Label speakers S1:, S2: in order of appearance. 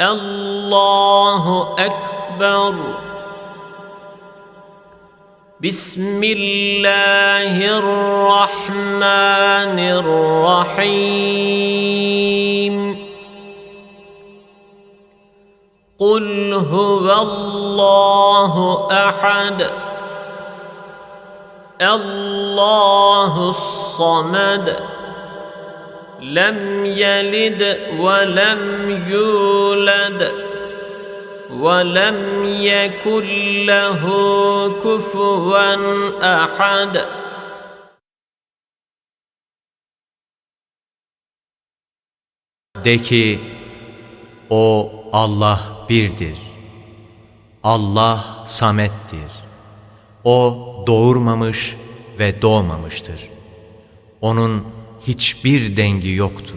S1: الله أكبر. بسم الله الرحمن الرحيم. قل هو الله أحد. الله الصمد. لم يلد ولم يولد ولم يكن له كفوا احد
S2: De ki, O Allah birdir. Allah samettir. O doğurmamış ve doğmamıştır. Onun hiçbir dengi yoktur.